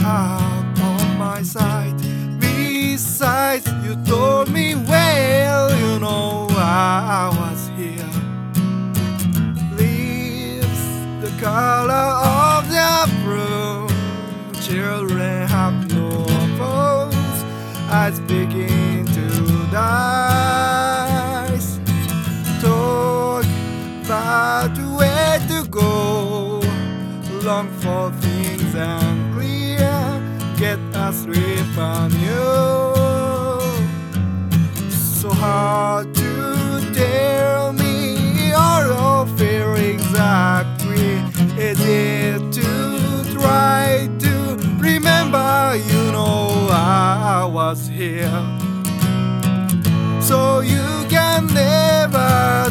heart on my side. Besides, you told me well, you know I was here. Leaves the color of the broom. Children have no phones. I begin to die. Talk about where to go. Long for things unclear. Get a grip on you. So hard to tell me all your feelings exactly. Is it to try to remember? You know I was here. So you can never